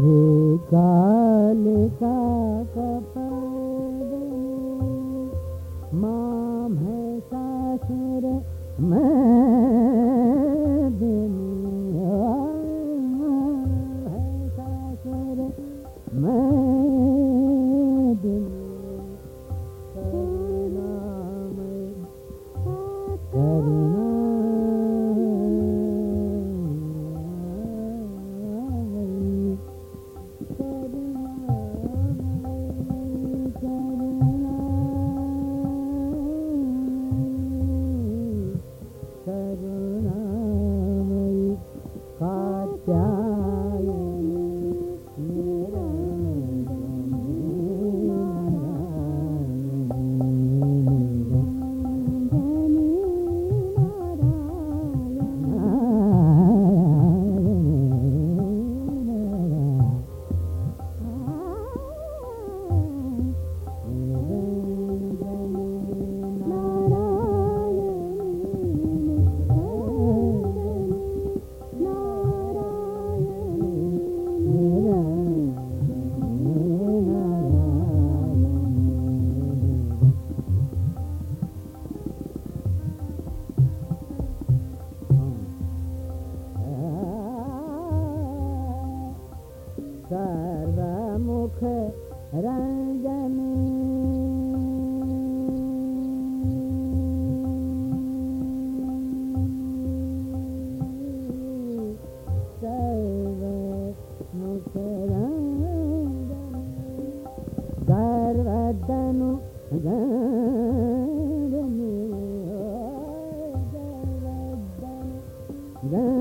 मा मैं सर्वमुख रञ्जने सर्वमुख गर्वदनु गर्वदनु गर्वदनु